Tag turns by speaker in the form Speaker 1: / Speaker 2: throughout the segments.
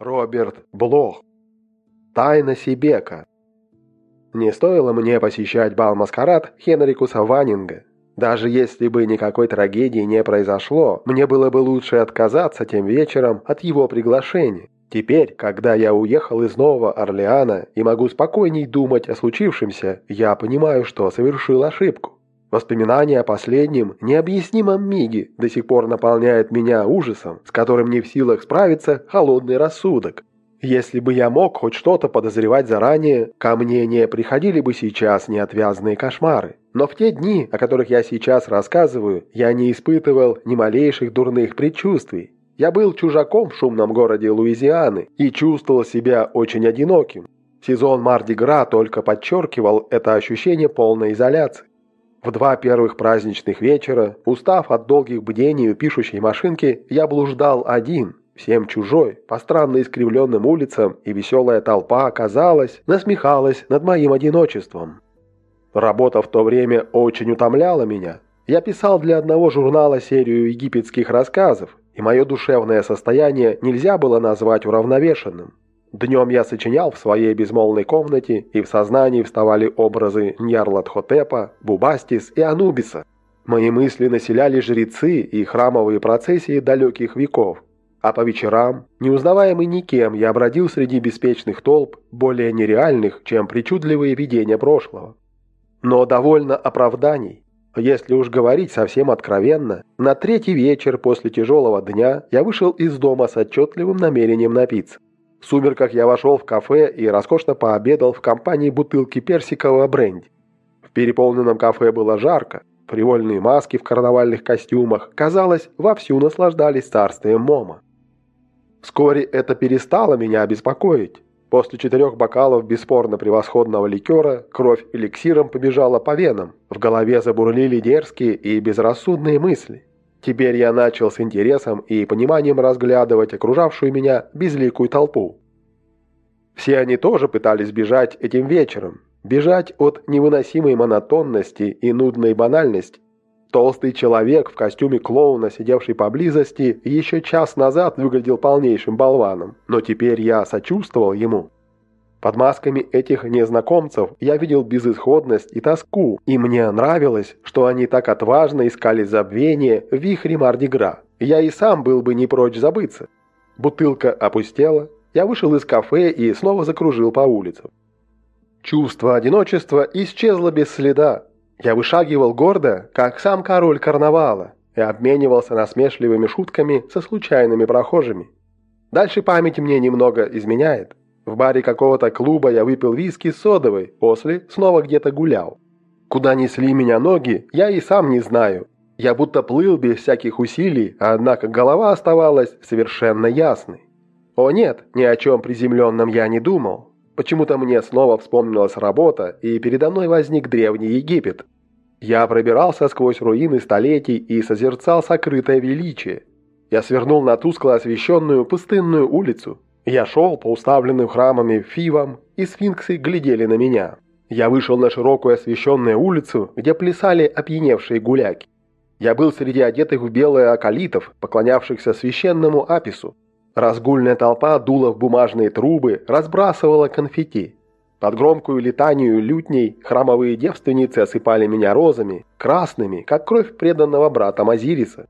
Speaker 1: Роберт Блох. Тайна Сибека. Не стоило мне посещать бал-маскарад Хенрикуса Ваннинга. Даже если бы никакой трагедии не произошло, мне было бы лучше отказаться тем вечером от его приглашения. Теперь, когда я уехал из Нового Орлеана и могу спокойней думать о случившемся, я понимаю, что совершил ошибку. Воспоминания о последнем, необъяснимом миге до сих пор наполняют меня ужасом, с которым не в силах справиться холодный рассудок. Если бы я мог хоть что-то подозревать заранее, ко мне не приходили бы сейчас неотвязные кошмары. Но в те дни, о которых я сейчас рассказываю, я не испытывал ни малейших дурных предчувствий. Я был чужаком в шумном городе Луизианы и чувствовал себя очень одиноким. Сезон Марди-Гра только подчеркивал это ощущение полной изоляции. В два первых праздничных вечера, устав от долгих бдений у пишущей машинки, я блуждал один, всем чужой, по странно искривленным улицам, и веселая толпа, казалось, насмехалась над моим одиночеством. Работа в то время очень утомляла меня. Я писал для одного журнала серию египетских рассказов, и мое душевное состояние нельзя было назвать уравновешенным. Днем я сочинял в своей безмолвной комнате, и в сознании вставали образы Ньярлатхотепа, Бубастис и Анубиса. Мои мысли населяли жрецы и храмовые процессии далеких веков. А по вечерам, неузнаваемый никем, я бродил среди беспечных толп, более нереальных, чем причудливые видения прошлого. Но довольно оправданий. Если уж говорить совсем откровенно, на третий вечер после тяжелого дня я вышел из дома с отчетливым намерением напиться. В сумерках я вошел в кафе и роскошно пообедал в компании бутылки персикового бренди. В переполненном кафе было жарко, привольные маски в карнавальных костюмах, казалось, вовсю наслаждались царствием Мома. Вскоре это перестало меня беспокоить. После четырех бокалов бесспорно превосходного ликера кровь эликсиром побежала по венам, в голове забурлили дерзкие и безрассудные мысли. Теперь я начал с интересом и пониманием разглядывать окружавшую меня безликую толпу. Все они тоже пытались бежать этим вечером, бежать от невыносимой монотонности и нудной банальности. Толстый человек в костюме клоуна, сидевший поблизости, еще час назад выглядел полнейшим болваном, но теперь я сочувствовал ему. Под масками этих незнакомцев я видел безысходность и тоску, и мне нравилось, что они так отважно искали забвение в вихре Мардигра. Я и сам был бы не прочь забыться. Бутылка опустела, я вышел из кафе и снова закружил по улицам. Чувство одиночества исчезло без следа. Я вышагивал гордо, как сам король карнавала, и обменивался насмешливыми шутками со случайными прохожими. Дальше память мне немного изменяет. В баре какого-то клуба я выпил виски содовой, после снова где-то гулял. Куда несли меня ноги, я и сам не знаю. Я будто плыл без всяких усилий, однако голова оставалась совершенно ясной. О нет, ни о чем приземленном я не думал. Почему-то мне снова вспомнилась работа, и передо мной возник древний Египет. Я пробирался сквозь руины столетий и созерцал сокрытое величие. Я свернул на тускло освещенную пустынную улицу, я шел по уставленным храмами фивам, и сфинксы глядели на меня. Я вышел на широкую освещенную улицу, где плясали опьяневшие гуляки. Я был среди одетых в белое акалитов, поклонявшихся священному Апису. Разгульная толпа дула в бумажные трубы, разбрасывала конфетти. Под громкую летанию лютней храмовые девственницы осыпали меня розами, красными, как кровь преданного брата Мазириса.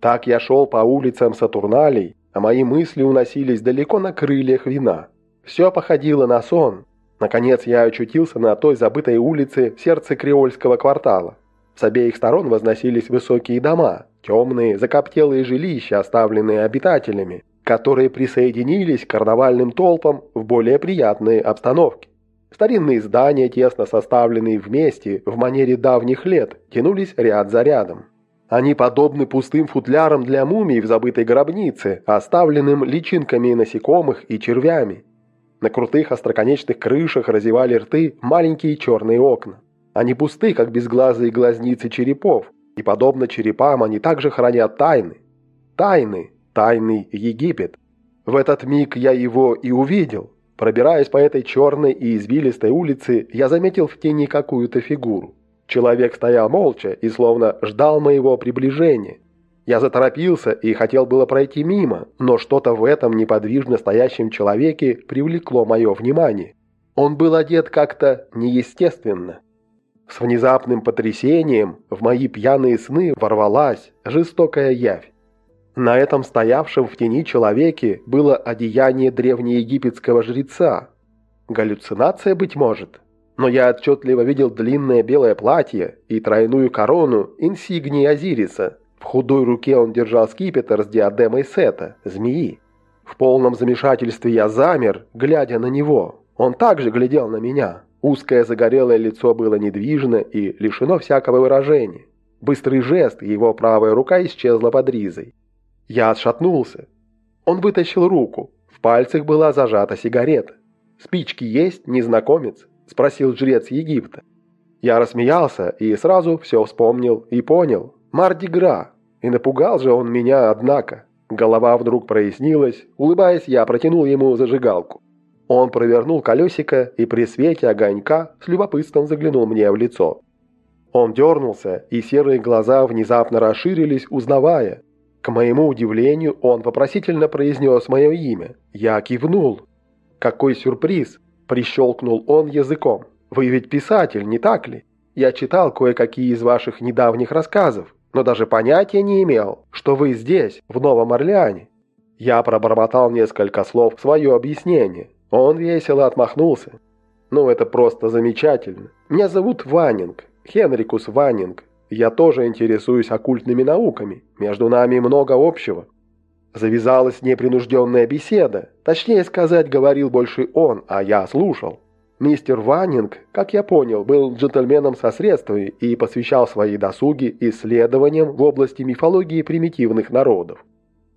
Speaker 1: Так я шел по улицам Сатурналей, а мои мысли уносились далеко на крыльях вина. Все походило на сон. Наконец я очутился на той забытой улице в сердце креольского квартала. С обеих сторон возносились высокие дома, темные, закоптелые жилища, оставленные обитателями, которые присоединились к карнавальным толпам в более приятные обстановки. Старинные здания, тесно составленные вместе в манере давних лет, тянулись ряд за рядом. Они подобны пустым футлярам для мумий в забытой гробнице, оставленным личинками насекомых и червями. На крутых остроконечных крышах разевали рты маленькие черные окна. Они пусты, как безглазые глазницы черепов, и, подобно черепам, они также хранят тайны. Тайны, тайный Египет. В этот миг я его и увидел. Пробираясь по этой черной и извилистой улице, я заметил в тени какую-то фигуру. Человек стоял молча и словно ждал моего приближения. Я заторопился и хотел было пройти мимо, но что-то в этом неподвижно стоящем человеке привлекло мое внимание. Он был одет как-то неестественно. С внезапным потрясением в мои пьяные сны ворвалась жестокая явь. На этом стоявшем в тени человеке было одеяние древнеегипетского жреца. Галлюцинация, быть может, но я отчетливо видел длинное белое платье и тройную корону инсигнии Азириса. В худой руке он держал скипетр с диадемой Сета, змеи. В полном замешательстве я замер, глядя на него. Он также глядел на меня. Узкое загорелое лицо было недвижно и лишено всякого выражения. Быстрый жест, его правая рука исчезла под ризой. Я отшатнулся. Он вытащил руку. В пальцах была зажата сигарета. «Спички есть, незнакомец?» – спросил жрец Египта. Я рассмеялся и сразу все вспомнил и понял. Марди-Гра. И напугал же он меня, однако. Голова вдруг прояснилась. Улыбаясь, я протянул ему зажигалку. Он провернул колесико и при свете огонька с любопытством заглянул мне в лицо. Он дернулся, и серые глаза внезапно расширились, узнавая. К моему удивлению, он вопросительно произнес мое имя. Я кивнул. «Какой сюрприз!» – прищелкнул он языком. «Вы ведь писатель, не так ли? Я читал кое-какие из ваших недавних рассказов, но даже понятия не имел, что вы здесь, в Новом Орлеане». Я пробормотал несколько слов в свое объяснение. Он весело отмахнулся. «Ну, это просто замечательно. Меня зовут Ваннинг, Хенрикус Ваннинг. Я тоже интересуюсь оккультными науками. Между нами много общего. Завязалась непринужденная беседа. Точнее сказать, говорил больше он, а я слушал. Мистер Ваннинг, как я понял, был джентльменом со средствами и посвящал свои досуги исследованиям в области мифологии примитивных народов.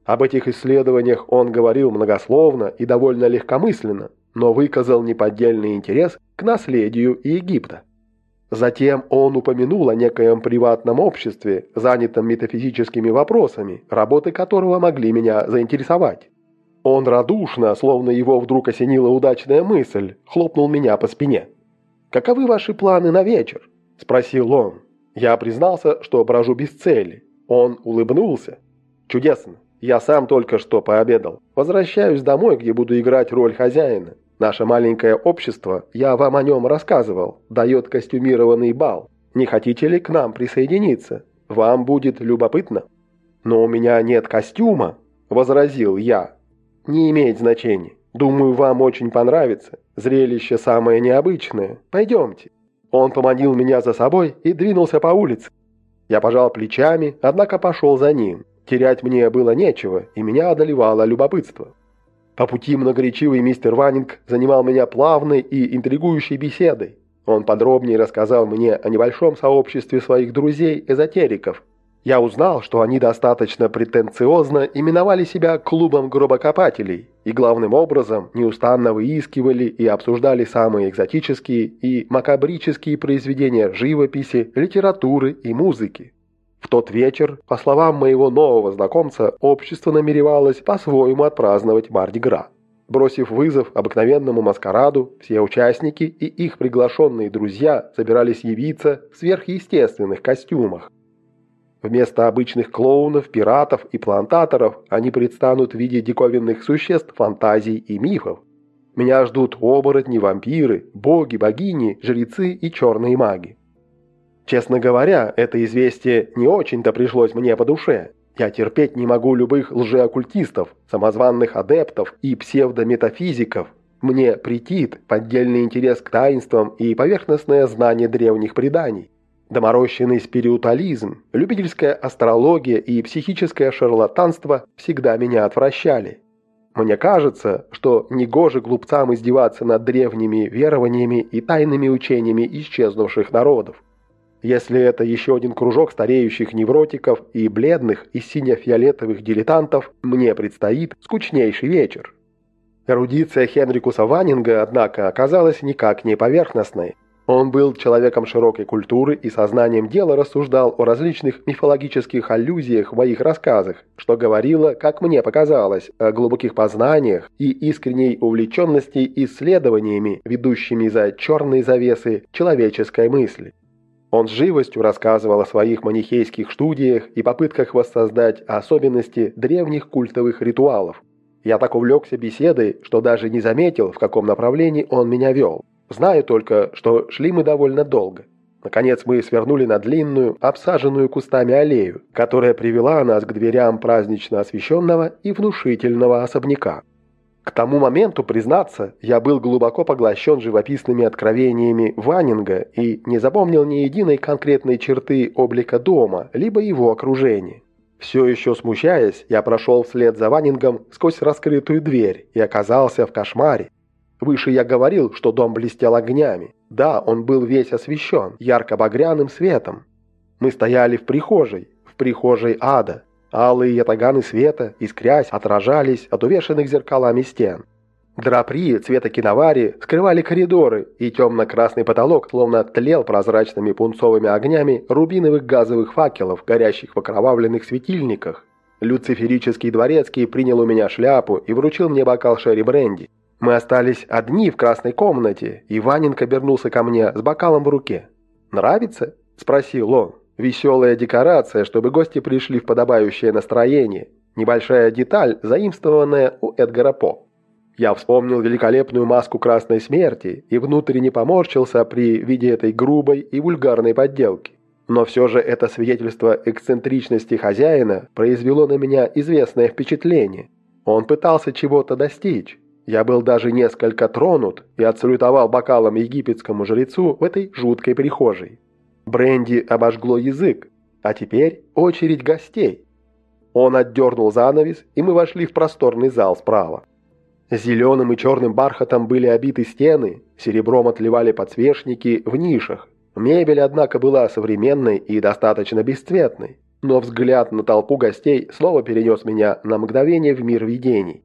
Speaker 1: Об этих исследованиях он говорил многословно и довольно легкомысленно, но выказал неподдельный интерес к наследию Египта. Затем он упомянул о некоем приватном обществе, занятом метафизическими вопросами, работы которого могли меня заинтересовать. Он радушно, словно его вдруг осенила удачная мысль, хлопнул меня по спине. «Каковы ваши планы на вечер?» – спросил он. Я признался, что брожу без цели. Он улыбнулся. «Чудесно. Я сам только что пообедал. Возвращаюсь домой, где буду играть роль хозяина. Наше маленькое общество, я вам о нем рассказывал, дает костюмированный бал. Не хотите ли к нам присоединиться? Вам будет любопытно». «Но у меня нет костюма», – возразил я. «Не имеет значения. Думаю, вам очень понравится. Зрелище самое необычное. Пойдемте». Он поманил меня за собой и двинулся по улице. Я пожал плечами, однако пошел за ним. Терять мне было нечего, и меня одолевало любопытство. По пути многоречивый мистер Ваннинг занимал меня плавной и интригующей беседой. Он подробнее рассказал мне о небольшом сообществе своих друзей-эзотериков. Я узнал, что они достаточно претенциозно именовали себя клубом гробокопателей и главным образом неустанно выискивали и обсуждали самые экзотические и макабрические произведения живописи, литературы и музыки. В тот вечер, по словам моего нового знакомца, общество намеревалось по-своему отпраздновать Марди-Гра. Бросив вызов обыкновенному маскараду, все участники и их приглашенные друзья собирались явиться в сверхъестественных костюмах. Вместо обычных клоунов, пиратов и плантаторов они предстанут в виде диковинных существ, фантазий и мифов. Меня ждут оборотни, вампиры, боги, богини, жрецы и черные маги. Честно говоря, это известие не очень-то пришлось мне по душе. Я терпеть не могу любых лжеоккультистов, самозванных адептов и псевдометафизиков. Мне претит поддельный интерес к таинствам и поверхностное знание древних преданий. Доморощенный спиритуализм, любительская астрология и психическое шарлатанство всегда меня отвращали. Мне кажется, что негоже глупцам издеваться над древними верованиями и тайными учениями исчезнувших народов. Если это еще один кружок стареющих невротиков и бледных и сине-фиолетовых дилетантов, мне предстоит скучнейший вечер. Эрудиция Хенрикуса Ваннинга, однако, оказалась никак не поверхностной. Он был человеком широкой культуры и сознанием дела рассуждал о различных мифологических аллюзиях в моих рассказах, что говорило, как мне показалось, о глубоких познаниях и искренней увлеченности исследованиями, ведущими за черные завесы человеческой мысли. Он с живостью рассказывал о своих манихейских студиях и попытках воссоздать особенности древних культовых ритуалов. Я так увлекся беседой, что даже не заметил, в каком направлении он меня вел. Знаю только, что шли мы довольно долго. Наконец мы свернули на длинную, обсаженную кустами аллею, которая привела нас к дверям празднично освещенного и внушительного особняка. К тому моменту, признаться, я был глубоко поглощен живописными откровениями Ваннинга и не запомнил ни единой конкретной черты облика дома, либо его окружения. Все еще смущаясь, я прошел вслед за Ваннингом сквозь раскрытую дверь и оказался в кошмаре. Выше я говорил, что дом блестел огнями. Да, он был весь освещен ярко-багряным светом. Мы стояли в прихожей, в прихожей ада. Алые ятаганы света, искрясь, отражались от увешанных зеркалами стен. Драпри цвета киновари скрывали коридоры, и темно-красный потолок словно тлел прозрачными пунцовыми огнями рубиновых газовых факелов, горящих в окровавленных светильниках. Люциферический дворецкий принял у меня шляпу и вручил мне бокал шерри бренди. Мы остались одни в красной комнате, и Ваненко обернулся ко мне с бокалом в руке. «Нравится?» – спросил он. Веселая декорация, чтобы гости пришли в подобающее настроение. Небольшая деталь, заимствованная у Эдгара По. Я вспомнил великолепную маску Красной Смерти и внутренне поморщился при виде этой грубой и вульгарной подделки. Но все же это свидетельство эксцентричности хозяина произвело на меня известное впечатление. Он пытался чего-то достичь. Я был даже несколько тронут и отсалютовал бокалом египетскому жрецу в этой жуткой прихожей. Бренди обожгло язык, а теперь очередь гостей. Он отдернул занавес, и мы вошли в просторный зал справа. Зеленым и черным бархатом были обиты стены, серебром отливали подсвечники в нишах. Мебель, однако, была современной и достаточно бесцветной, но взгляд на толпу гостей снова перенес меня на мгновение в мир видений.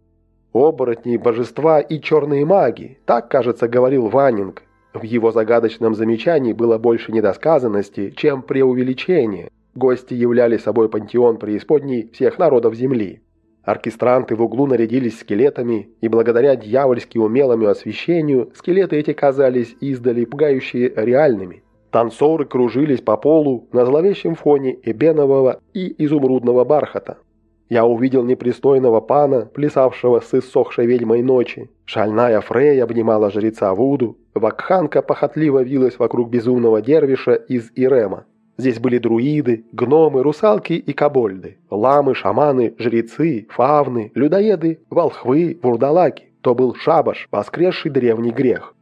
Speaker 1: «Оборотни, божества и черные маги», так, кажется, говорил Ваннинг, в его загадочном замечании было больше недосказанности, чем преувеличения. Гости являли собой пантеон преисподней всех народов Земли. Оркестранты в углу нарядились скелетами, и благодаря дьявольски умелому освещению скелеты эти казались издали пугающие реальными. Танцоры кружились по полу на зловещем фоне эбенового и изумрудного бархата. Я увидел непристойного пана, плясавшего с иссохшей ведьмой ночи. Шальная Фрей обнимала жреца Вуду. Вакханка похотливо вилась вокруг безумного дервиша из Ирема. Здесь были друиды, гномы, русалки и кобольды, ламы, шаманы, жрецы, фавны, людоеды, волхвы, вурдалаки. То был шабаш, воскресший древний грех.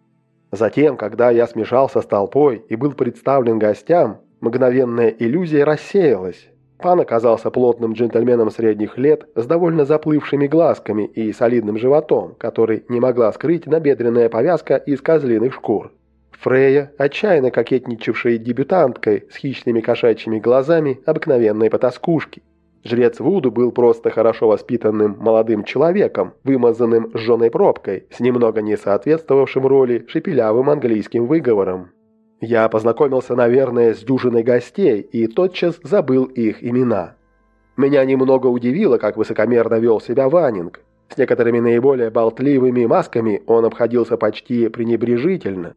Speaker 1: Затем, когда я смешался с толпой и был представлен гостям, мгновенная иллюзия рассеялась. Пан оказался плотным джентльменом средних лет с довольно заплывшими глазками и солидным животом, который не могла скрыть набедренная повязка из козлиных шкур. Фрея, отчаянно кокетничавшей дебютанткой с хищными кошачьими глазами обыкновенной потаскушки. Жрец Вуду был просто хорошо воспитанным молодым человеком, вымазанным жженой пробкой, с немного не соответствовавшим роли шепелявым английским выговором. Я познакомился, наверное, с дюжиной гостей и тотчас забыл их имена. Меня немного удивило, как высокомерно вел себя Ванинг. С некоторыми наиболее болтливыми масками он обходился почти пренебрежительно.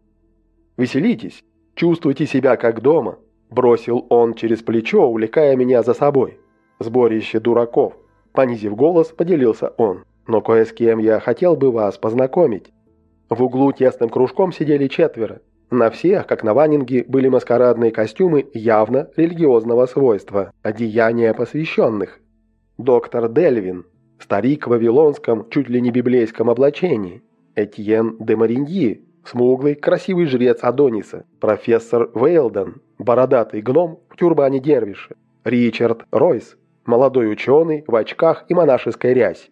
Speaker 1: «Веселитесь, чувствуйте себя как дома», – бросил он через плечо, увлекая меня за собой. «Сборище дураков», – понизив голос, поделился он. «Но кое с кем я хотел бы вас познакомить». В углу тесным кружком сидели четверо. На всех, как на Ванинге, были маскарадные костюмы явно религиозного свойства, одеяния посвященных. Доктор Дельвин, старик в вавилонском, чуть ли не библейском облачении. Этьен де Мариньи, смуглый, красивый жрец Адониса. Профессор Вейлден, бородатый гном в тюрбане дервиша. Ричард Ройс, молодой ученый в очках и монашеской рясь.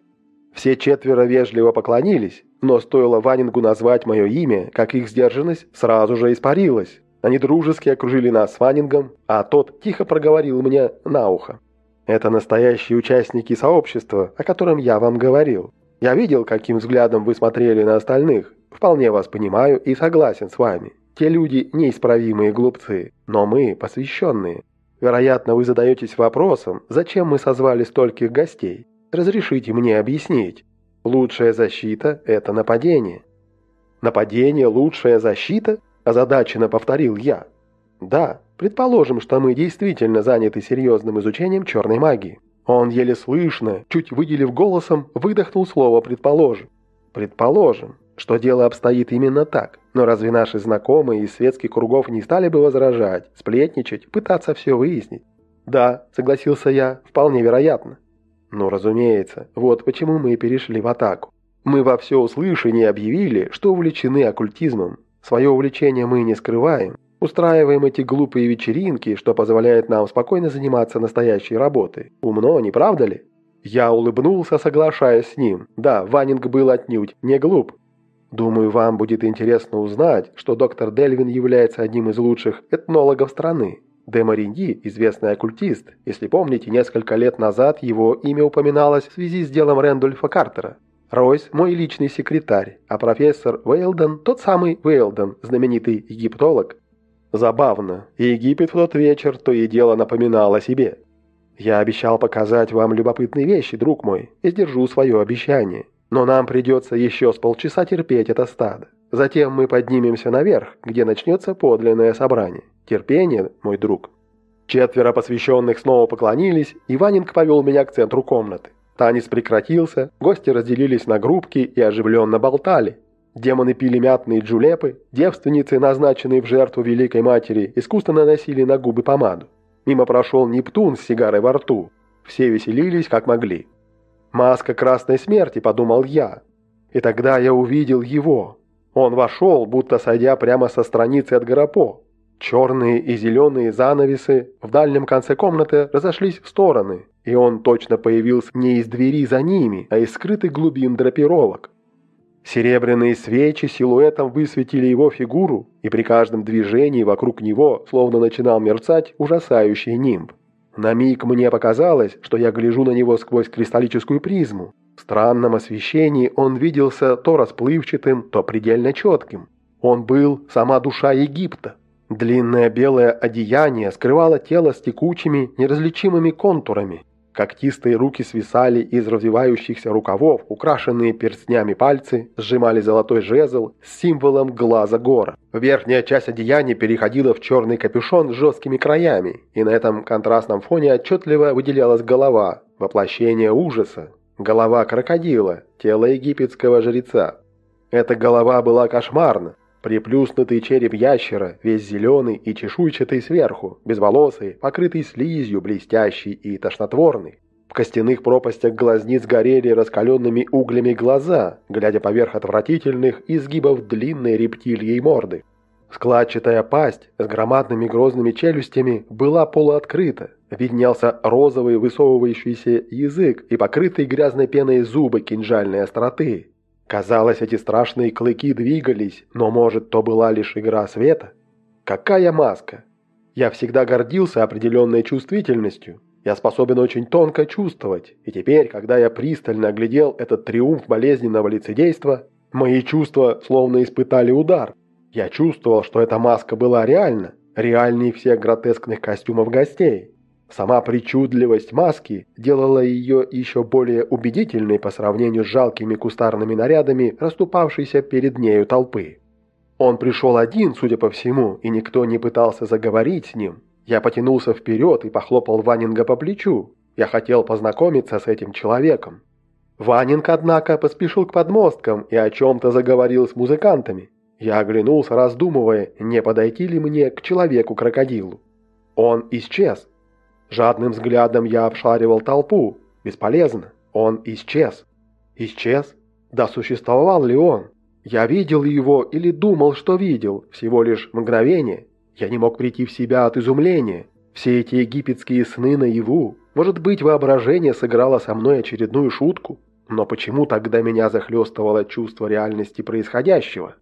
Speaker 1: Все четверо вежливо поклонились, но стоило Ванингу назвать мое имя, как их сдержанность сразу же испарилась. Они дружески окружили нас с Ванингом, а тот тихо проговорил мне на ухо. «Это настоящие участники сообщества, о котором я вам говорил. Я видел, каким взглядом вы смотрели на остальных. Вполне вас понимаю и согласен с вами. Те люди неисправимые глупцы, но мы посвященные. Вероятно, вы задаетесь вопросом, зачем мы созвали стольких гостей. Разрешите мне объяснить. Лучшая защита – это нападение. Нападение – лучшая защита? Озадаченно повторил я. Да, предположим, что мы действительно заняты серьезным изучением черной магии. Он еле слышно, чуть выделив голосом, выдохнул слово «предположим». Предположим, что дело обстоит именно так. Но разве наши знакомые из светских кругов не стали бы возражать, сплетничать, пытаться все выяснить? Да, согласился я, вполне вероятно. Ну, разумеется, вот почему мы перешли в атаку. Мы во все услышание объявили, что увлечены оккультизмом. Свое увлечение мы не скрываем. Устраиваем эти глупые вечеринки, что позволяет нам спокойно заниматься настоящей работой. Умно, не правда ли? Я улыбнулся, соглашаясь с ним. Да, Ванинг был отнюдь не глуп. Думаю, вам будет интересно узнать, что доктор Дельвин является одним из лучших этнологов страны. Де Мариньи – известный оккультист. Если помните, несколько лет назад его имя упоминалось в связи с делом Рэндольфа Картера. Ройс – мой личный секретарь, а профессор Вейлден – тот самый Вейлден, знаменитый египтолог. Забавно, Египет в тот вечер то и дело напоминал о себе. Я обещал показать вам любопытные вещи, друг мой, и сдержу свое обещание. Но нам придется еще с полчаса терпеть это стадо. Затем мы поднимемся наверх, где начнется подлинное собрание. Терпение, мой друг». Четверо посвященных снова поклонились, и Ванинг повел меня к центру комнаты. Танец прекратился, гости разделились на группки и оживленно болтали. Демоны пили мятные джулепы, девственницы, назначенные в жертву Великой Матери, искусственно наносили на губы помаду. Мимо прошел Нептун с сигарой во рту. Все веселились, как могли. «Маска красной смерти», — подумал я. И тогда я увидел его. Он вошел, будто сойдя прямо со страницы от Гарапо. Черные и зеленые занавесы в дальнем конце комнаты разошлись в стороны, и он точно появился не из двери за ними, а из скрытых глубин драпировок. Серебряные свечи силуэтом высветили его фигуру, и при каждом движении вокруг него словно начинал мерцать ужасающий нимб. На миг мне показалось, что я гляжу на него сквозь кристаллическую призму. В странном освещении он виделся то расплывчатым, то предельно четким. Он был сама душа Египта. Длинное белое одеяние скрывало тело с текучими, неразличимыми контурами. Когтистые руки свисали из развивающихся рукавов, украшенные перстнями пальцы сжимали золотой жезл с символом глаза гора. Верхняя часть одеяния переходила в черный капюшон с жесткими краями, и на этом контрастном фоне отчетливо выделялась голова, воплощение ужаса. Голова крокодила, тело египетского жреца. Эта голова была кошмарна, Приплюснутый череп ящера, весь зеленый и чешуйчатый сверху, безволосый, покрытый слизью, блестящий и тошнотворный. В костяных пропастях глазниц горели раскаленными углями глаза, глядя поверх отвратительных изгибов длинной рептильей морды. Складчатая пасть с громадными грозными челюстями была полуоткрыта. Виднелся розовый высовывающийся язык и покрытый грязной пеной зубы кинжальной остроты. Казалось, эти страшные клыки двигались, но, может, то была лишь игра света? Какая маска! Я всегда гордился определенной чувствительностью. Я способен очень тонко чувствовать, и теперь, когда я пристально оглядел этот триумф болезненного лицедейства, мои чувства словно испытали удар. Я чувствовал, что эта маска была реальна, реальнее всех гротескных костюмов гостей. Сама причудливость маски делала ее еще более убедительной по сравнению с жалкими кустарными нарядами, расступавшейся перед нею толпы. Он пришел один, судя по всему, и никто не пытался заговорить с ним. Я потянулся вперед и похлопал Ванинга по плечу. Я хотел познакомиться с этим человеком. Ванинг, однако, поспешил к подмосткам и о чем-то заговорил с музыкантами. Я оглянулся, раздумывая, не подойти ли мне к человеку-крокодилу. Он исчез. Жадным взглядом я обшаривал толпу. Бесполезно. Он исчез. Исчез? Да существовал ли он? Я видел его или думал, что видел. Всего лишь мгновение. Я не мог прийти в себя от изумления. Все эти египетские сны наяву. Может быть, воображение сыграло со мной очередную шутку? Но почему тогда меня захлестывало чувство реальности происходящего?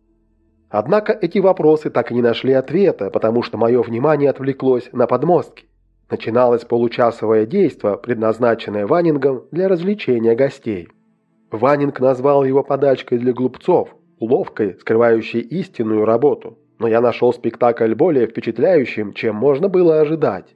Speaker 1: Однако эти вопросы так и не нашли ответа, потому что мое внимание отвлеклось на подмостки. Начиналось получасовое действо, предназначенное Ванингом для развлечения гостей. Ванинг назвал его подачкой для глупцов, уловкой, скрывающей истинную работу. Но я нашел спектакль более впечатляющим, чем можно было ожидать.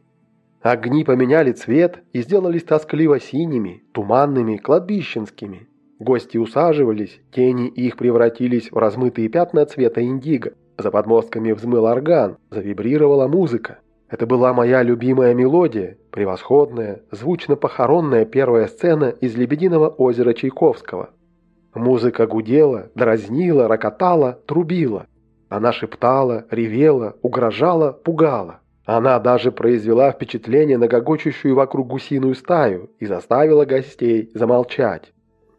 Speaker 1: Огни поменяли цвет и сделались тоскливо синими, туманными, кладбищенскими. Гости усаживались, тени их превратились в размытые пятна цвета индиго. За подмостками взмыл орган, завибрировала музыка. Это была моя любимая мелодия, превосходная, звучно-похоронная первая сцена из «Лебединого озера» Чайковского. Музыка гудела, дразнила, рокотала, трубила. Она шептала, ревела, угрожала, пугала. Она даже произвела впечатление на гогочущую вокруг гусиную стаю и заставила гостей замолчать.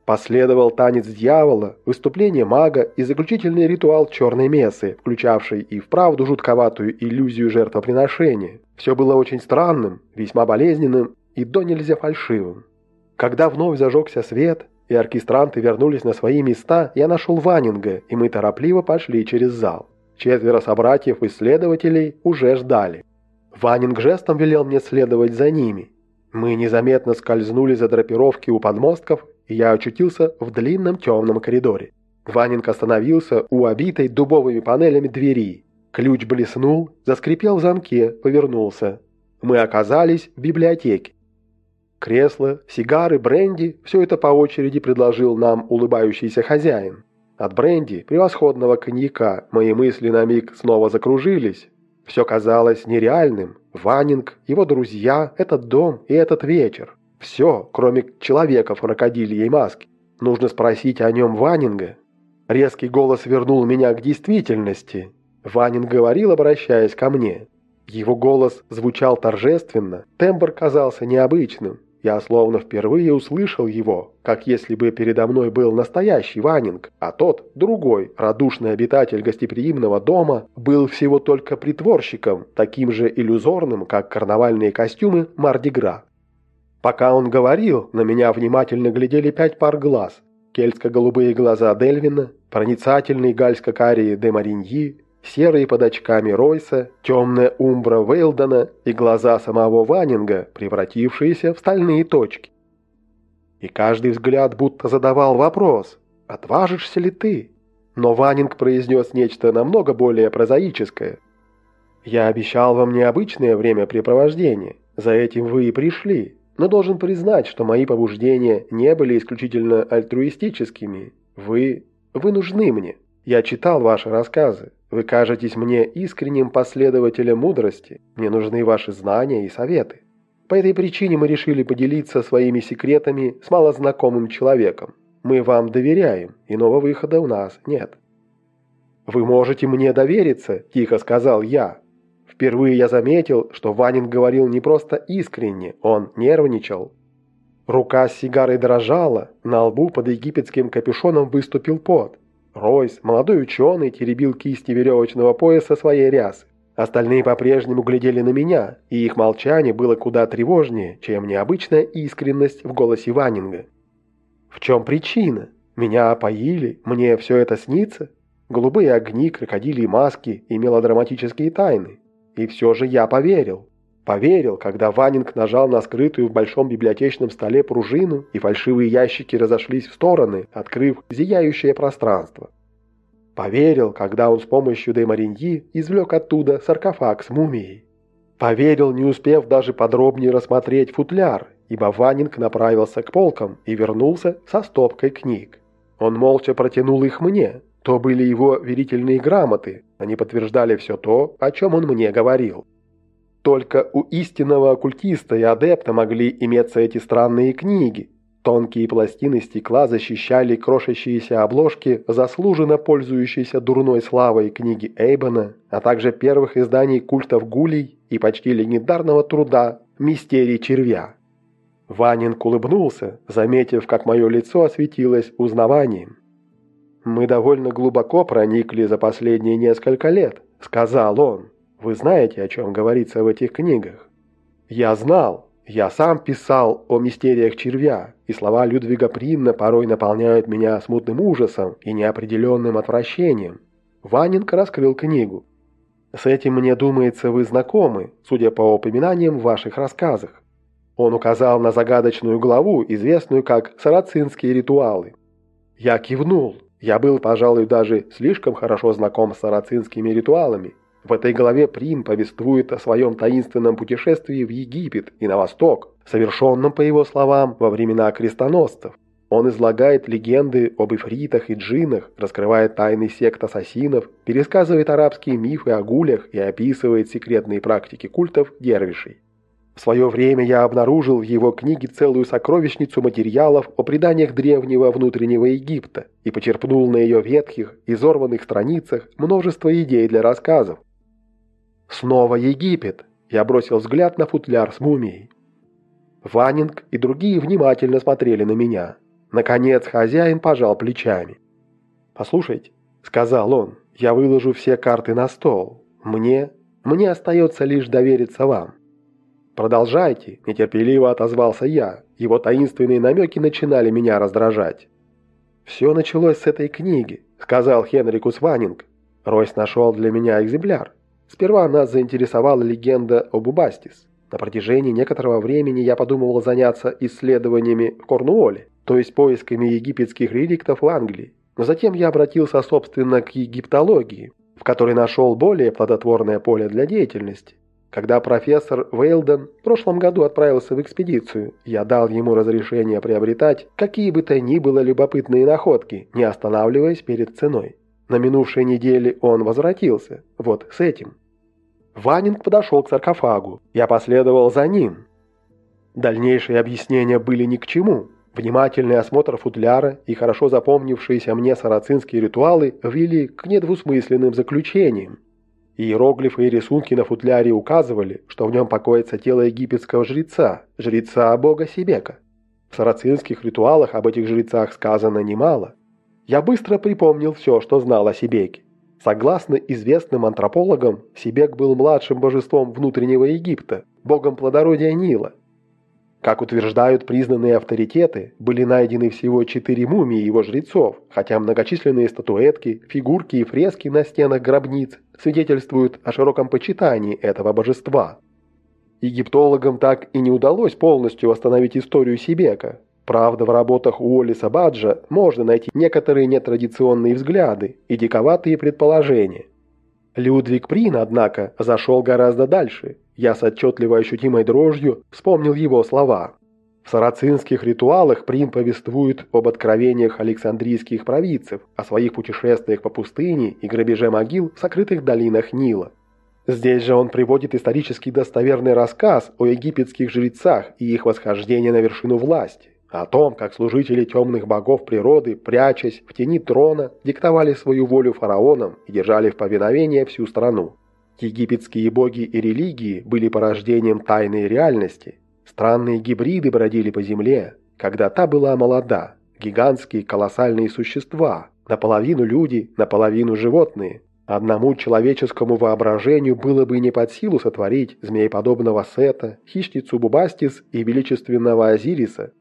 Speaker 1: Последовал танец дьявола, выступление мага и заключительный ритуал черной мессы, включавший и вправду жутковатую иллюзию жертвоприношения. Все было очень странным, весьма болезненным и до нельзя фальшивым. Когда вновь зажегся свет, и оркестранты вернулись на свои места, я нашел Ванинга, и мы торопливо пошли через зал. Четверо собратьев-исследователей уже ждали. Ванинг жестом велел мне следовать за ними. Мы незаметно скользнули за драпировки у подмостков я очутился в длинном темном коридоре. Ванинг остановился у обитой дубовыми панелями двери. Ключ блеснул, заскрипел в замке, повернулся. Мы оказались в библиотеке. Кресло, сигары, бренди – все это по очереди предложил нам улыбающийся хозяин. От бренди, превосходного коньяка, мои мысли на миг снова закружились. Все казалось нереальным. Ванинг, его друзья, этот дом и этот вечер. Все, кроме человека в крокодильей маске. Нужно спросить о нем Ванинга. Резкий голос вернул меня к действительности. Ванин говорил, обращаясь ко мне. Его голос звучал торжественно, тембр казался необычным. Я словно впервые услышал его, как если бы передо мной был настоящий Ванинг, а тот, другой, радушный обитатель гостеприимного дома, был всего только притворщиком, таким же иллюзорным, как карнавальные костюмы Мардигра. Пока он говорил, на меня внимательно глядели пять пар глаз. Кельтско-голубые глаза Дельвина, проницательные гальско-карие де Мариньи, серые под очками Ройса, темная умбра Вейлдона и глаза самого Ванинга, превратившиеся в стальные точки. И каждый взгляд будто задавал вопрос «Отважишься ли ты?» Но Ванинг произнес нечто намного более прозаическое. «Я обещал вам необычное времяпрепровождение. За этим вы и пришли но должен признать, что мои побуждения не были исключительно альтруистическими. Вы... вы нужны мне. Я читал ваши рассказы. Вы кажетесь мне искренним последователем мудрости. Мне нужны ваши знания и советы. По этой причине мы решили поделиться своими секретами с малознакомым человеком. Мы вам доверяем, иного выхода у нас нет». «Вы можете мне довериться», – тихо сказал я. Впервые я заметил, что Ванин говорил не просто искренне, он нервничал. Рука с сигарой дрожала, на лбу под египетским капюшоном выступил пот. Ройс, молодой ученый, теребил кисти веревочного пояса своей рясы. Остальные по-прежнему глядели на меня, и их молчание было куда тревожнее, чем необычная искренность в голосе Ванинга. «В чем причина? Меня опоили? Мне все это снится? Голубые огни, крокодилии маски и мелодраматические тайны. И все же я поверил. Поверил, когда Ванинг нажал на скрытую в большом библиотечном столе пружину, и фальшивые ящики разошлись в стороны, открыв зияющее пространство. Поверил, когда он с помощью Демариньи извлек оттуда саркофаг с мумией. Поверил, не успев даже подробнее рассмотреть футляр, ибо Ванинг направился к полкам и вернулся со стопкой книг. Он молча протянул их мне, то были его верительные грамоты, они подтверждали все то, о чем он мне говорил. Только у истинного оккультиста и адепта могли иметься эти странные книги. Тонкие пластины стекла защищали крошащиеся обложки, заслуженно пользующиеся дурной славой книги Эйбона, а также первых изданий культов гулей и почти легендарного труда «Мистерий червя». Ванин улыбнулся, заметив, как мое лицо осветилось узнаванием. «Мы довольно глубоко проникли за последние несколько лет», — сказал он. «Вы знаете, о чем говорится в этих книгах?» «Я знал. Я сам писал о мистериях червя, и слова Людвига Принна порой наполняют меня смутным ужасом и неопределенным отвращением». Ваненко раскрыл книгу. «С этим, мне думается, вы знакомы, судя по упоминаниям в ваших рассказах». Он указал на загадочную главу, известную как «Сарацинские ритуалы». Я кивнул. Я был, пожалуй, даже слишком хорошо знаком с сарацинскими ритуалами. В этой главе Прин повествует о своем таинственном путешествии в Египет и на восток, совершенном, по его словам, во времена крестоносцев. Он излагает легенды об ифритах и джиннах, раскрывает тайны сект ассасинов, пересказывает арабские мифы о гулях и описывает секретные практики культов дервишей. В свое время я обнаружил в его книге целую сокровищницу материалов о преданиях древнего внутреннего Египта и почерпнул на ее ветхих, изорванных страницах множество идей для рассказов. Снова Египет. Я бросил взгляд на футляр с мумией. Ванинг и другие внимательно смотрели на меня. Наконец хозяин пожал плечами. «Послушайте», — сказал он, — «я выложу все карты на стол. Мне... мне остается лишь довериться вам». «Продолжайте», – нетерпеливо отозвался я. Его таинственные намеки начинали меня раздражать. «Все началось с этой книги», – сказал Хенрикус Ванинг. Ройс нашел для меня экземпляр. Сперва нас заинтересовала легенда об Убастис. На протяжении некоторого времени я подумывал заняться исследованиями в Корнуолле, то есть поисками египетских реликтов в Англии. Но затем я обратился, собственно, к египтологии, в которой нашел более плодотворное поле для деятельности. Когда профессор Вейлден в прошлом году отправился в экспедицию, я дал ему разрешение приобретать какие бы то ни было любопытные находки, не останавливаясь перед ценой. На минувшей неделе он возвратился, вот с этим. Ванинг подошел к саркофагу, я последовал за ним. Дальнейшие объяснения были ни к чему. Внимательный осмотр футляра и хорошо запомнившиеся мне сарацинские ритуалы вели к недвусмысленным заключениям. Иероглифы и рисунки на футляре указывали, что в нем покоится тело египетского жреца, жреца бога Сибека. В сарацинских ритуалах об этих жрецах сказано немало. Я быстро припомнил все, что знал о Сибеке. Согласно известным антропологам, Сибек был младшим божеством внутреннего Египта, богом плодородия Нила, как утверждают признанные авторитеты, были найдены всего четыре мумии его жрецов, хотя многочисленные статуэтки, фигурки и фрески на стенах гробниц свидетельствуют о широком почитании этого божества. Египтологам так и не удалось полностью восстановить историю Сибека. Правда, в работах Уоллиса Баджа можно найти некоторые нетрадиционные взгляды и диковатые предположения. Людвиг Прин, однако, зашел гораздо дальше. Я с отчетливо ощутимой дрожью вспомнил его слова. В сарацинских ритуалах Прин повествует об откровениях александрийских провидцев, о своих путешествиях по пустыне и грабеже могил в сокрытых долинах Нила. Здесь же он приводит исторически достоверный рассказ о египетских жрецах и их восхождении на вершину власти о том, как служители темных богов природы, прячась в тени трона, диктовали свою волю фараонам и держали в повиновении всю страну. Египетские боги и религии были порождением тайной реальности. Странные гибриды бродили по земле, когда та была молода, гигантские колоссальные существа, наполовину люди, наполовину животные. Одному человеческому воображению было бы не под силу сотворить змееподобного Сета, хищницу Бубастис и величественного Азириса,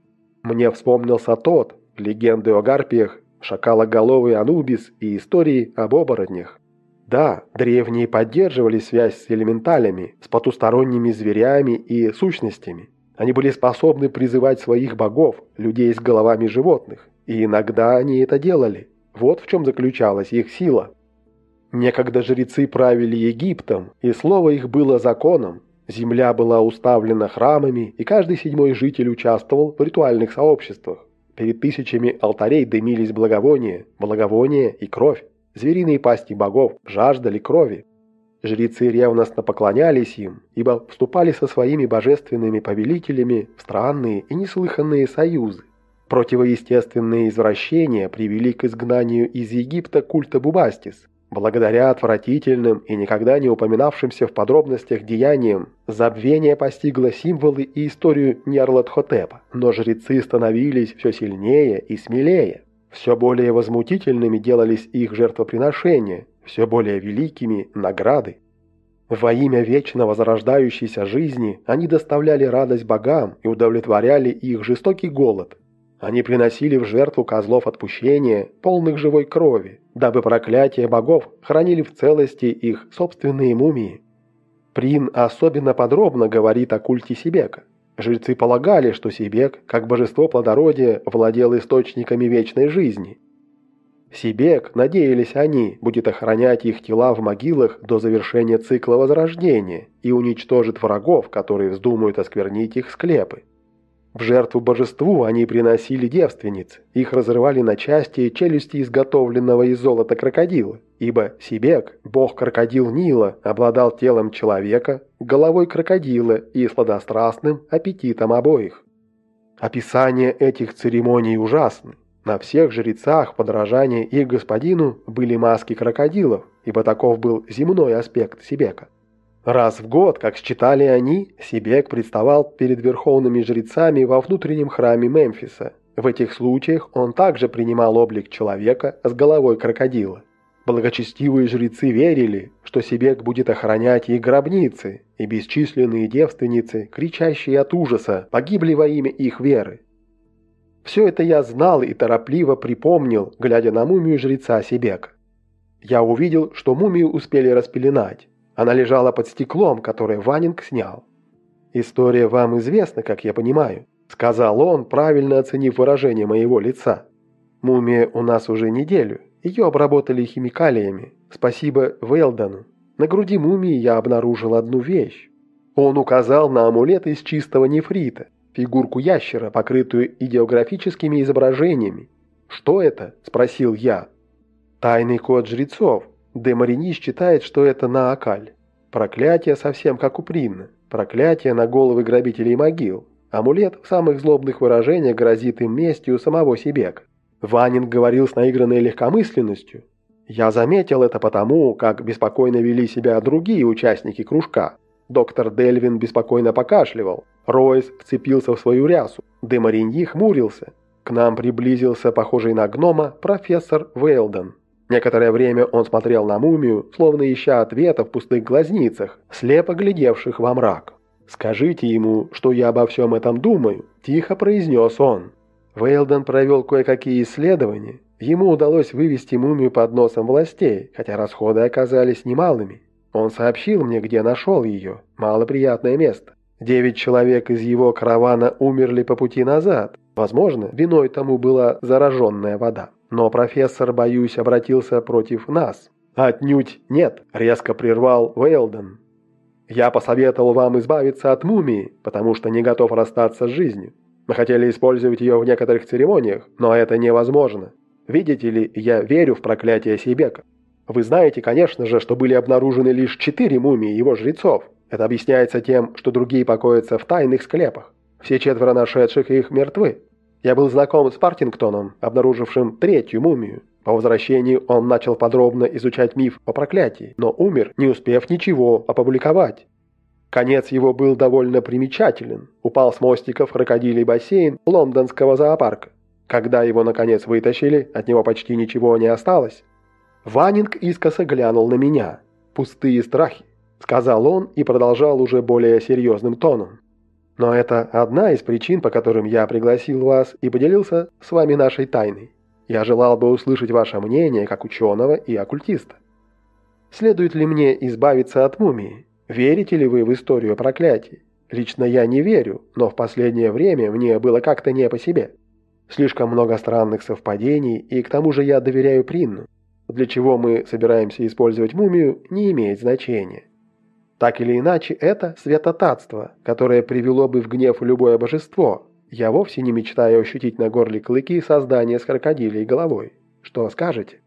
Speaker 1: мне вспомнился тот, легенды о гарпиях, шакалоголовый Анубис и истории об оборотнях. Да, древние поддерживали связь с элементалями, с потусторонними зверями и сущностями. Они были способны призывать своих богов, людей с головами животных, и иногда они это делали. Вот в чем заключалась их сила. Некогда жрецы правили Египтом, и слово их было законом, Земля была уставлена храмами, и каждый седьмой житель участвовал в ритуальных сообществах. Перед тысячами алтарей дымились благовония, благовония и кровь. Звериные пасти богов жаждали крови. Жрецы ревностно поклонялись им, ибо вступали со своими божественными повелителями в странные и неслыханные союзы. Противоестественные извращения привели к изгнанию из Египта культа Бубастис, Благодаря отвратительным и никогда не упоминавшимся в подробностях деяниям, забвение постигло символы и историю Ньярлатхотепа, но жрецы становились все сильнее и смелее. Все более возмутительными делались их жертвоприношения, все более великими награды. Во имя вечно возрождающейся жизни они доставляли радость богам и удовлетворяли их жестокий голод – они приносили в жертву козлов отпущения, полных живой крови, дабы проклятие богов хранили в целости их собственные мумии. Прин особенно подробно говорит о культе Сибека. Жрецы полагали, что Сибек, как божество плодородия, владел источниками вечной жизни. Сибек, надеялись они, будет охранять их тела в могилах до завершения цикла возрождения и уничтожит врагов, которые вздумают осквернить их склепы. В жертву божеству они приносили девственниц. Их разрывали на части челюсти изготовленного из золота крокодила. Ибо Сибек, бог-крокодил Нила, обладал телом человека, головой крокодила и сладострастным аппетитом обоих. Описание этих церемоний ужасны. На всех жрецах подражания их господину были маски крокодилов, ибо таков был земной аспект Сибека. Раз в год, как считали они, Сибек представал перед верховными жрецами во внутреннем храме Мемфиса. В этих случаях он также принимал облик человека с головой крокодила. Благочестивые жрецы верили, что Сибек будет охранять их гробницы, и бесчисленные девственницы, кричащие от ужаса, погибли во имя их веры. Все это я знал и торопливо припомнил, глядя на мумию жреца Сибека. Я увидел, что мумию успели распеленать, она лежала под стеклом, которое Ванинг снял. «История вам известна, как я понимаю», — сказал он, правильно оценив выражение моего лица. «Мумия у нас уже неделю. Ее обработали химикалиями. Спасибо Вейлдону. На груди мумии я обнаружил одну вещь. Он указал на амулет из чистого нефрита, фигурку ящера, покрытую идеографическими изображениями. «Что это?» – спросил я. «Тайный код жрецов», Демарини считает, что это Наакаль. Проклятие совсем как у Принна. Проклятие на головы грабителей могил. Амулет в самых злобных выражениях грозит им местью самого Сибека. Ванин говорил с наигранной легкомысленностью. Я заметил это потому, как беспокойно вели себя другие участники кружка. Доктор Дельвин беспокойно покашливал. Ройс вцепился в свою рясу. Демариньи хмурился. К нам приблизился, похожий на гнома, профессор Вейлден. Некоторое время он смотрел на мумию, словно ища ответа в пустых глазницах, слепо глядевших во мрак. «Скажите ему, что я обо всем этом думаю», – тихо произнес он. Вейлден провел кое-какие исследования. Ему удалось вывести мумию под носом властей, хотя расходы оказались немалыми. Он сообщил мне, где нашел ее. Малоприятное место. Девять человек из его каравана умерли по пути назад. Возможно, виной тому была зараженная вода. Но профессор, боюсь, обратился против нас. Отнюдь нет, резко прервал Вейлден. Я посоветовал вам избавиться от мумии, потому что не готов расстаться с жизнью. Мы хотели использовать ее в некоторых церемониях, но это невозможно. Видите ли, я верю в проклятие Сибека. Вы знаете, конечно же, что были обнаружены лишь четыре мумии его жрецов. Это объясняется тем, что другие покоятся в тайных склепах. Все четверо нашедших их мертвы. Я был знаком с Партингтоном, обнаружившим третью мумию. По возвращении он начал подробно изучать миф о проклятии, но умер, не успев ничего опубликовать. Конец его был довольно примечателен. Упал с мостика в крокодилий бассейн лондонского зоопарка. Когда его, наконец, вытащили, от него почти ничего не осталось. Ванинг искоса глянул на меня. «Пустые страхи», — сказал он и продолжал уже более серьезным тоном. Но это одна из причин, по которым я пригласил вас и поделился с вами нашей тайной. Я желал бы услышать ваше мнение как ученого и оккультиста. Следует ли мне избавиться от мумии? Верите ли вы в историю проклятий? Лично я не верю, но в последнее время мне было как-то не по себе. Слишком много странных совпадений, и к тому же я доверяю Принну. Для чего мы собираемся использовать мумию, не имеет значения. Так или иначе, это святотатство, которое привело бы в гнев любое божество. Я вовсе не мечтаю ощутить на горле клыки создания с крокодилей головой. Что скажете?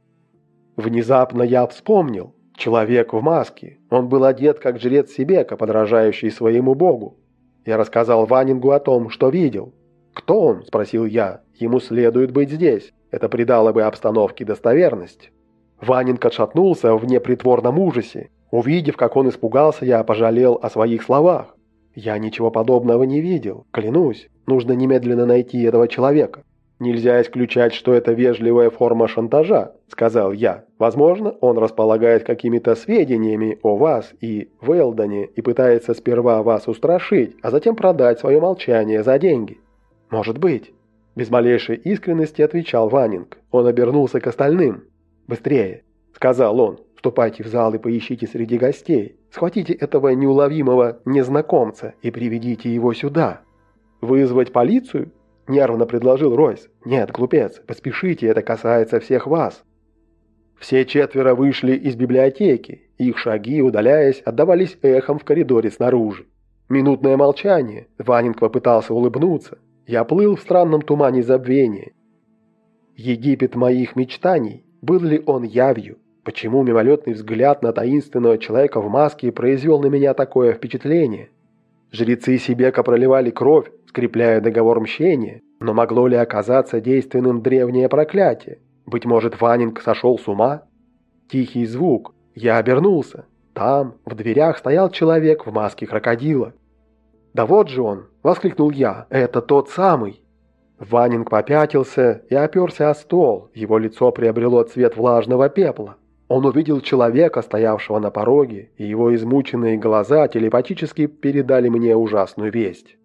Speaker 1: Внезапно я вспомнил. Человек в маске. Он был одет как жрец Сибека, подражающий своему богу. Я рассказал Ванингу о том, что видел. «Кто он?» – спросил я. «Ему следует быть здесь. Это придало бы обстановке достоверность». Ванинг отшатнулся в непритворном ужасе. Увидев, как он испугался, я пожалел о своих словах. Я ничего подобного не видел, клянусь. Нужно немедленно найти этого человека. «Нельзя исключать, что это вежливая форма шантажа», — сказал я. «Возможно, он располагает какими-то сведениями о вас и Вэлдоне и пытается сперва вас устрашить, а затем продать свое молчание за деньги». «Может быть». Без малейшей искренности отвечал Ванинг. Он обернулся к остальным. «Быстрее», — сказал он. Ступайте в зал и поищите среди гостей. Схватите этого неуловимого незнакомца и приведите его сюда. Вызвать полицию? Нервно предложил Ройс. Нет, глупец, поспешите, это касается всех вас. Все четверо вышли из библиотеки. Их шаги, удаляясь, отдавались эхом в коридоре снаружи. Минутное молчание. Ванинг попытался улыбнуться. Я плыл в странном тумане забвения. Египет моих мечтаний, был ли он явью? Почему мимолетный взгляд на таинственного человека в маске произвел на меня такое впечатление? Жрецы Сибека проливали кровь, скрепляя договор мщения, но могло ли оказаться действенным древнее проклятие? Быть может, Ванинг сошел с ума? Тихий звук. Я обернулся. Там, в дверях, стоял человек в маске крокодила. «Да вот же он!» – воскликнул я. «Это тот самый!» Ванинг попятился и оперся о стол. Его лицо приобрело цвет влажного пепла. Он увидел человека, стоявшего на пороге, и его измученные глаза телепатически передали мне ужасную весть.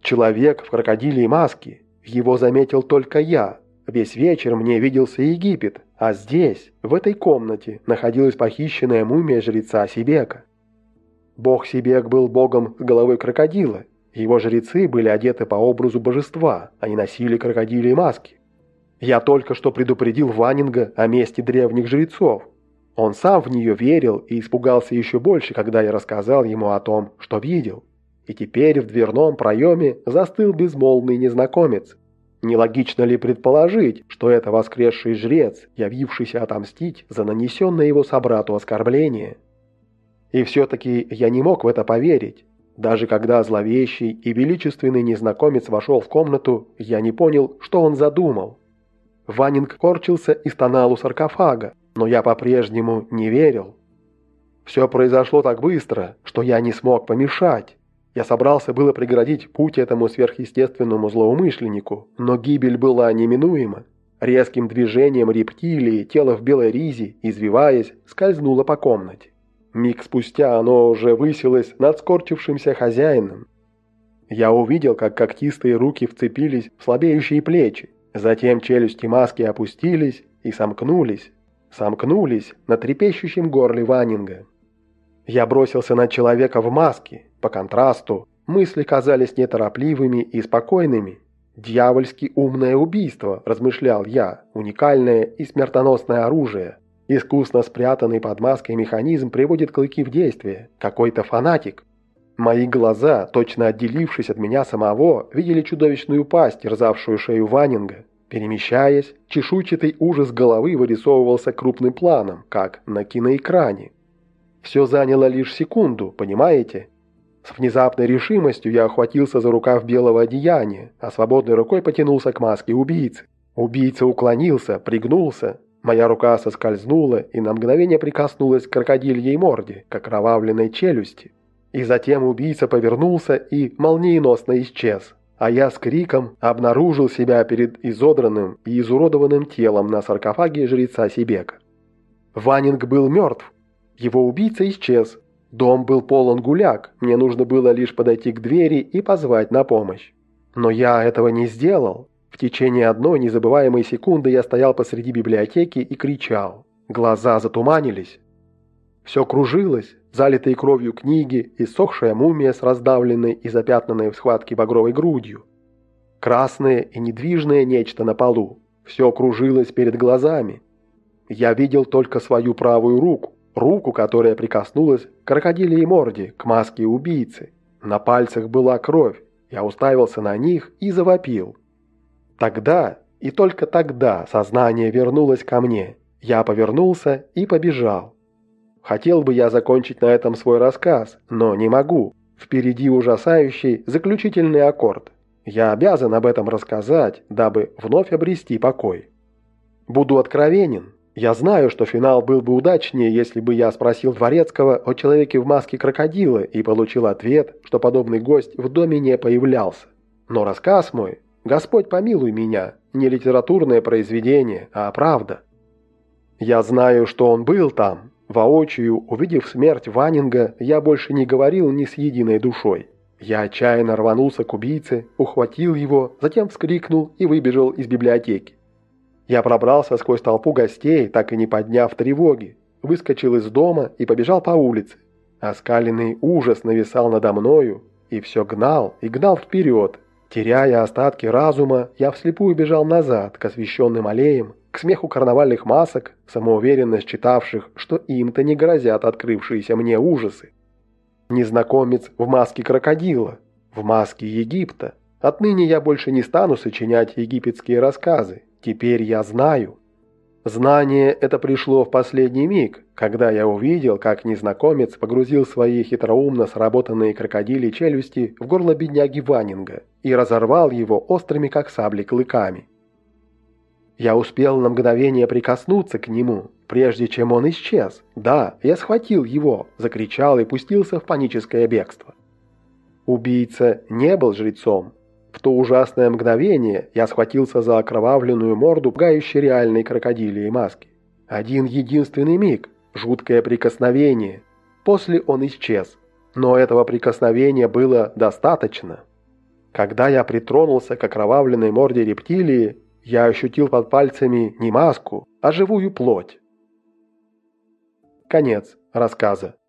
Speaker 1: Человек в крокодиле маске. Его заметил только я. Весь вечер мне виделся Египет, а здесь, в этой комнате, находилась похищенная мумия жреца Сибека. Бог Сибек был богом с головой крокодила. Его жрецы были одеты по образу божества, они носили крокодилии маски. Я только что предупредил Ванинга о месте древних жрецов. Он сам в нее верил и испугался еще больше, когда я рассказал ему о том, что видел. И теперь в дверном проеме застыл безмолвный незнакомец. Нелогично ли предположить, что это воскресший жрец, явившийся отомстить за нанесенное его собрату оскорбление? И все-таки я не мог в это поверить. Даже когда зловещий и величественный незнакомец вошел в комнату, я не понял, что он задумал. Ванинг корчился и стонал у саркофага, но я по-прежнему не верил. Все произошло так быстро, что я не смог помешать. Я собрался было преградить путь этому сверхъестественному злоумышленнику, но гибель была неминуема. Резким движением рептилии тело в белой ризе, извиваясь, скользнуло по комнате. Миг спустя оно уже высилось над скорчившимся хозяином. Я увидел, как когтистые руки вцепились в слабеющие плечи, Затем челюсти маски опустились и сомкнулись, сомкнулись на трепещущем горле Ваннинга. Я бросился на человека в маске. По контрасту, мысли казались неторопливыми и спокойными. «Дьявольски умное убийство», – размышлял я, – «уникальное и смертоносное оружие». Искусно спрятанный под маской механизм приводит клыки в действие. Какой-то фанатик, Мои глаза, точно отделившись от меня самого, видели чудовищную пасть, терзавшую шею Ванинга. Перемещаясь, чешуйчатый ужас головы вырисовывался крупным планом, как на киноэкране. Все заняло лишь секунду, понимаете? С внезапной решимостью я охватился за рукав белого одеяния, а свободной рукой потянулся к маске убийцы. Убийца уклонился, пригнулся. Моя рука соскользнула и на мгновение прикоснулась к крокодильей морде, к окровавленной челюсти. И затем убийца повернулся и молниеносно исчез. А я с криком обнаружил себя перед изодранным и изуродованным телом на саркофаге жреца Сибека. Ванинг был мертв. Его убийца исчез. Дом был полон гуляк, мне нужно было лишь подойти к двери и позвать на помощь. Но я этого не сделал. В течение одной незабываемой секунды я стоял посреди библиотеки и кричал. Глаза затуманились. Все кружилось, залитые кровью книги, иссохшая мумия с раздавленной и запятнанной в схватке багровой грудью. Красное и недвижное нечто на полу. Все кружилось перед глазами. Я видел только свою правую руку, руку, которая прикоснулась к крокодилей морде, к маске убийцы. На пальцах была кровь. Я уставился на них и завопил. Тогда и только тогда сознание вернулось ко мне. Я повернулся и побежал. Хотел бы я закончить на этом свой рассказ, но не могу. Впереди ужасающий заключительный аккорд. Я обязан об этом рассказать, дабы вновь обрести покой. Буду откровенен. Я знаю, что финал был бы удачнее, если бы я спросил Дворецкого о человеке в маске крокодила и получил ответ, что подобный гость в доме не появлялся. Но рассказ мой, Господь помилуй меня, не литературное произведение, а правда. Я знаю, что он был там, Воочию, увидев смерть Ванинга, я больше не говорил ни с единой душой. Я отчаянно рванулся к убийце, ухватил его, затем вскрикнул и выбежал из библиотеки. Я пробрался сквозь толпу гостей, так и не подняв тревоги, выскочил из дома и побежал по улице. Оскаленный ужас нависал надо мною, и все гнал и гнал вперед. Теряя остатки разума, я вслепую бежал назад, к освещенным аллеям, к смеху карнавальных масок, самоуверенно считавших, что им-то не грозят открывшиеся мне ужасы. Незнакомец в маске крокодила, в маске Египта, Отныне я больше не стану сочинять египетские рассказы. Теперь я знаю. Знание это пришло в последний миг, когда я увидел, как незнакомец погрузил свои хитроумно сработанные крокодили челюсти в горло бедняги Ванинга и разорвал его острыми как сабли клыками. Я успел на мгновение прикоснуться к нему, прежде чем он исчез. Да, я схватил его, закричал и пустился в паническое бегство. Убийца не был жрецом, в то ужасное мгновение я схватился за окровавленную морду пугающей реальной крокодилии маски. Один единственный миг, жуткое прикосновение. После он исчез. Но этого прикосновения было достаточно. Когда я притронулся к окровавленной морде рептилии, я ощутил под пальцами не маску, а живую плоть. Конец рассказа.